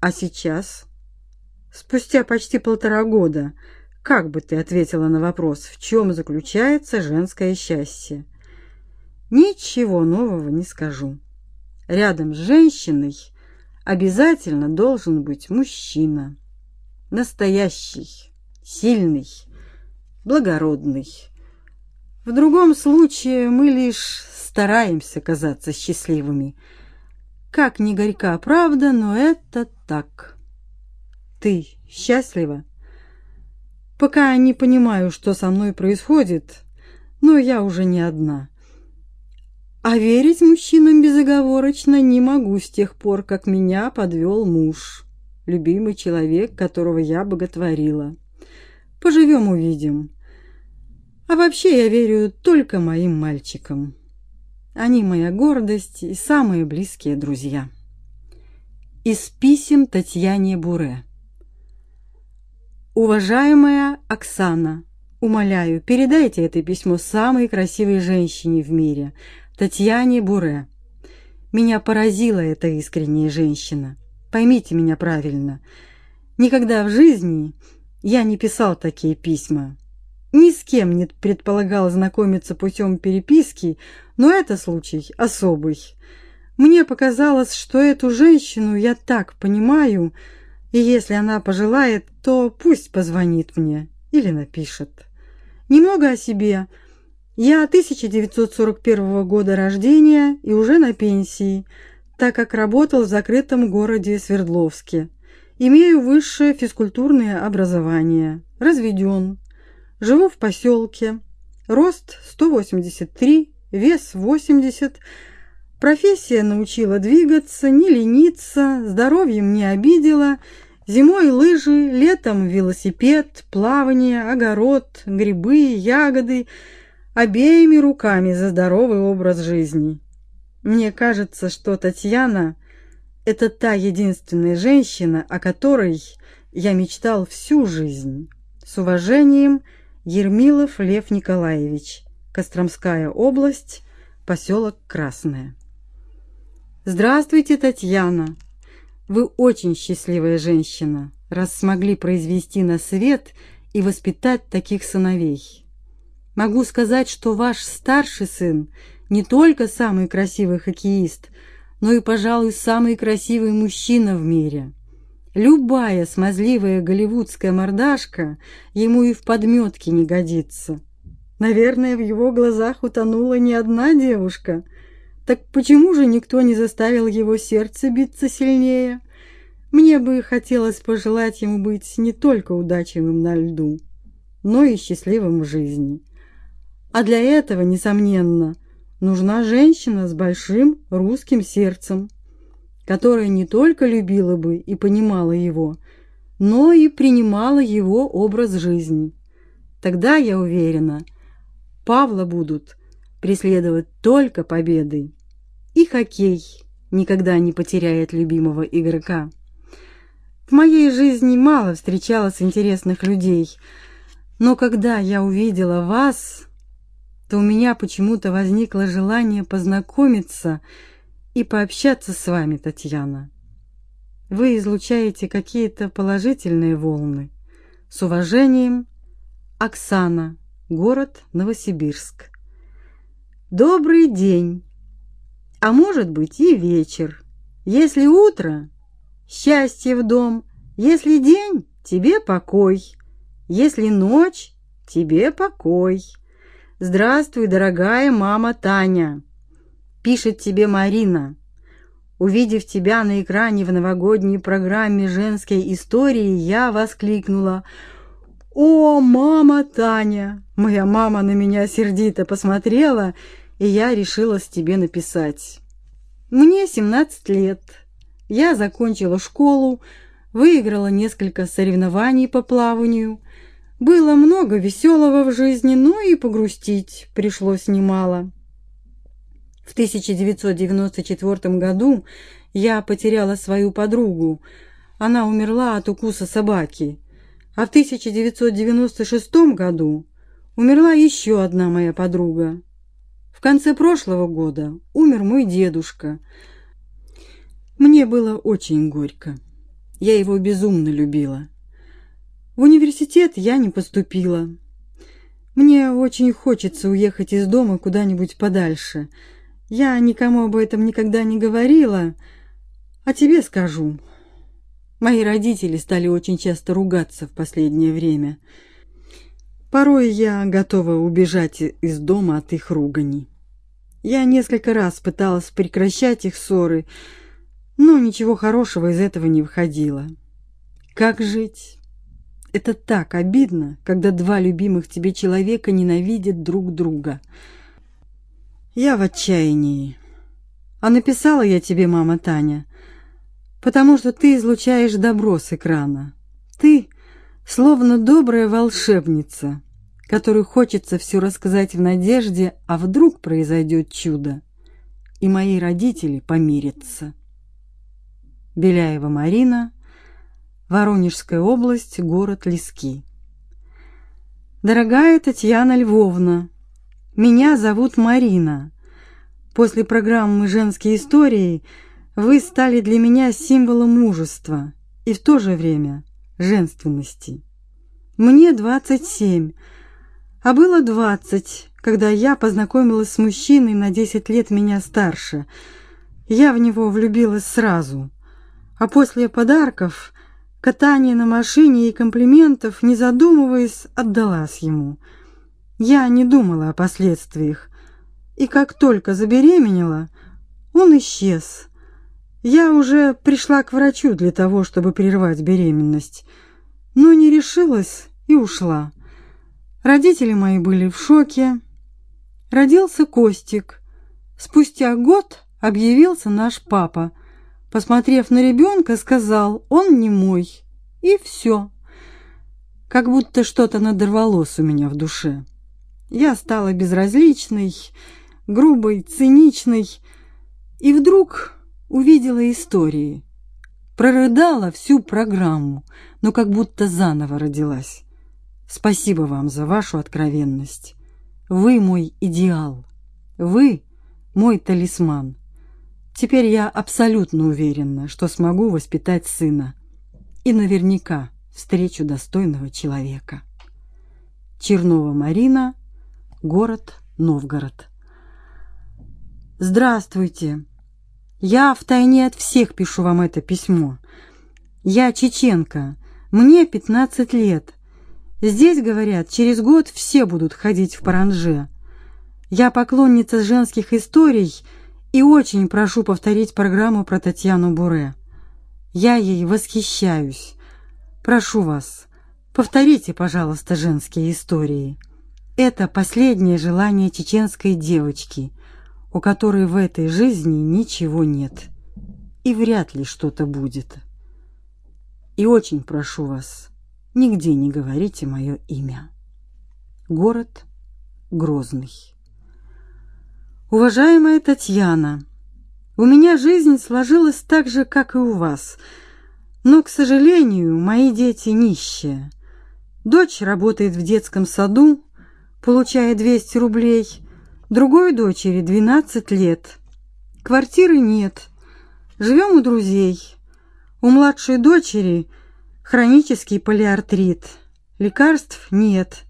А сейчас, спустя почти полтора года, как бы ты ответила на вопрос, в чем заключается женское счастье? Ничего нового не скажу. Рядом с женщиной обязательно должен быть мужчина. Настоящий, сильный, благородный. В другом случае мы лишь стараемся казаться счастливыми. Как ни горька правда, но это так. Ты счастлива? Пока не понимаю, что со мной происходит, но я уже не одна. А верить мужчинам безоговорочно не могу с тех пор, как меня подвел муж, любимый человек, которого я боготворила. Поживем увидим. А вообще я верю только моим мальчикам. Они моя гордость и самые близкие друзья. Из писем Татьяне Буре. Уважаемая Оксана, умоляю, передайте это письмо самой красивой женщине в мире, Татьяне Буре. Меня поразила эта искренняя женщина. Поймите меня правильно. Никогда в жизни я не писал такие письма. Ни с кем не предполагал знакомиться путем переписки, но это случай особый. Мне показалось, что эту женщину я так понимаю, и если она пожелает, то пусть позвонит мне или напишет. Немного о себе. Я 1941 года рождения и уже на пенсии, так как работал в закрытом городе Свердловске. Имею высшее физкультурное образование. Разведен. Живу в поселке. Рост 183, вес 80. Профессия научила двигаться, не лениться, здоровьем не обидела. Зимой лыжи, летом велосипед, плавание, огород, грибы, ягоды. Обеими руками за здоровый образ жизни. Мне кажется, что Татьяна – это та единственная женщина, о которой я мечтал всю жизнь. С уважением, Ермилов Лев Николаевич, Костромская область, поселок Красное. Здравствуйте, Татьяна. Вы очень счастливая женщина, раз смогли произвести на свет и воспитать таких сыновей. Могу сказать, что ваш старший сын не только самый красивый хоккеист, но и, пожалуй, самый красивый мужчина в мире. Любая смазливая голливудская мордашка ему и в подметке не годится. Наверное, в его глазах утонула не одна девушка. Так почему же никто не заставил его сердце биться сильнее? Мне бы хотелось пожелать ему быть не только удачливым на льду, но и счастливым в жизни. А для этого, несомненно, нужна женщина с большим русским сердцем, которая не только любила бы и понимала его, но и принимала его образ жизни. Тогда, я уверена, Павла будут преследовать только победы. И хоккей никогда не потеряет любимого игрока. В моей жизни мало встречалось интересных людей, но когда я увидела вас, то у меня почему-то возникло желание познакомиться и пообщаться с вами, Татьяна. Вы излучаете какие-то положительные волны. С уважением, Оксана, город Новосибирск. Добрый день. А может быть и вечер. Если утро счастье в дом, если день тебе покой, если ночь тебе покой. Здравствуй, дорогая мама Таня. Пишет тебе Марина. Увидев тебя на экране в новогодней программе женской истории, я воскликнула: "О, мама Таня!" Моя мама на меня сердито посмотрела, и я решилась тебе написать. Мне 17 лет. Я закончила школу, выиграла несколько соревнований по плаванию. Было много веселого в жизни, но и погрустить пришлось немало. В 1994 году я потеряла свою подругу. Она умерла от укуса собаки. А в 1996 году умерла еще одна моя подруга. В конце прошлого года умер мой дедушка. Мне было очень горько. Я его безумно любила. В университет я не поступила. Мне очень хочется уехать из дома куда-нибудь подальше. Я никому об этом никогда не говорила, а тебе скажу. Мои родители стали очень часто ругаться в последнее время. Порой я готова убежать из дома от их руганий. Я несколько раз пыталась прекращать их ссоры, но ничего хорошего из этого не выходило. Как жить? Это так обидно, когда два любимых тебе человека ненавидят друг друга. Я в отчаянии. А написала я тебе, мама Таня, потому что ты излучаешь добро с экрана. Ты словно добрая волшебница, которой хочется все рассказать в надежде, а вдруг произойдет чудо, и мои родители помирятся. Беляева Марина, Воронежская область, город Лески. Дорогая Татьяна Львовна, меня зовут Марина. После программы «Женские истории» вы стали для меня символом мужества и в то же время женственности. Мне 27, а было 20, когда я познакомилась с мужчиной на 10 лет меня старше. Я в него влюбилась сразу. А после подарков, катания на машине и комплиментов, не задумываясь, отдалась ему. Я не думала о последствиях. И как только забеременела, он исчез. Я уже пришла к врачу для того, чтобы прервать беременность, но не решилась и ушла. Родители мои были в шоке. Родился Костик. Спустя год объявился наш папа. Посмотрев на ребенка, сказал, он не мой. И все. Как будто что-то надорвалось у меня в душе. Я стала безразличной, грубой, циничной. И вдруг увидела истории. Прорыдала всю программу, но как будто заново родилась. Спасибо вам за вашу откровенность. Вы мой идеал. Вы мой талисман. Теперь я абсолютно уверена, что смогу воспитать сына. И наверняка встречу достойного человека. Чернова Марина, город Новгород. Здравствуйте. Я втайне от всех пишу вам это письмо. Я чеченка, мне 15 лет. Здесь, говорят, через год все будут ходить в паранже. Я поклонница женских историй и очень прошу повторить программу про Татьяну Буре. Я ей восхищаюсь. Прошу вас, повторите, пожалуйста, женские истории. Это последнее желание чеченской девочки — у которой в этой жизни ничего нет и вряд ли что-то будет. И очень прошу вас, нигде не говорите мое имя. Город Грозный. Уважаемая Татьяна, у меня жизнь сложилась так же, как и у вас, но, к сожалению, мои дети нищие. Дочь работает в детском саду, получая 200 рублей, Другой дочери 12 лет. Квартиры нет. Живем у друзей. У младшей дочери хронический полиартрит. Лекарств нет.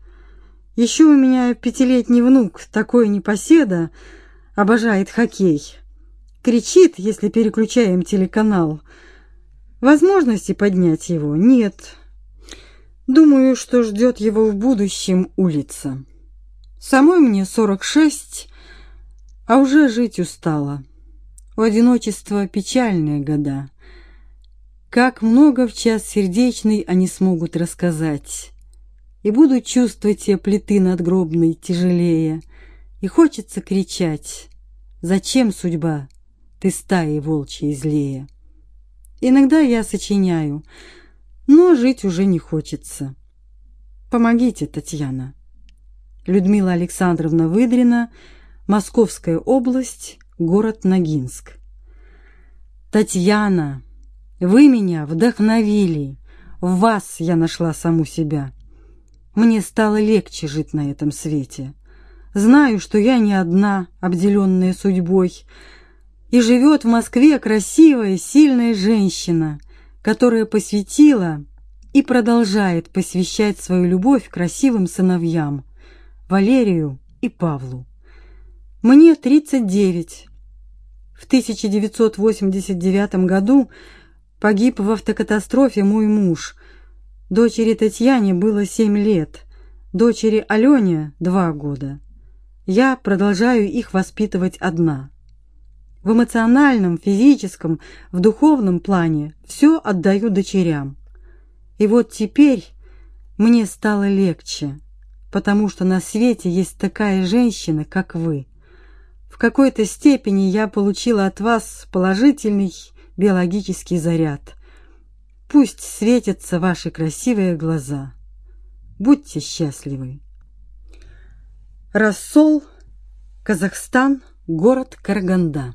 Еще у меня пятилетний внук, такой непоседа, обожает хоккей. Кричит, если переключаем телеканал. Возможности поднять его нет. Думаю, что ждет его в будущем улица. Самой мне сорок шесть, а уже жить устала. У одиночества печальные года. Как много в час сердечный они смогут рассказать. И буду чувствовать те плиты надгробной тяжелее. И хочется кричать «Зачем судьба? Ты стаи волчьей злее?» Иногда я сочиняю, но жить уже не хочется. Помогите, Татьяна. Людмила Александровна Выдрина, Московская область, город Ногинск. Татьяна, вы меня вдохновили. В вас я нашла саму себя. Мне стало легче жить на этом свете. Знаю, что я не одна, обделенная судьбой, и живет в Москве красивая, сильная женщина, которая посвятила и продолжает посвящать свою любовь красивым сыновьям Валерию и Павлу. Мне 39. В 1989 году погиб в автокатастрофе мой муж. Дочери Татьяне было 7 лет, дочери Алене 2 года. Я продолжаю их воспитывать одна. В эмоциональном, физическом, в духовном плане все отдаю дочерям. И вот теперь мне стало легче, потому что на свете есть такая женщина, как вы. В какой-то степени я получила от вас положительный биологический заряд. Пусть светятся ваши красивые глаза. Будьте счастливы. Рассол, Казахстан, город Караганда.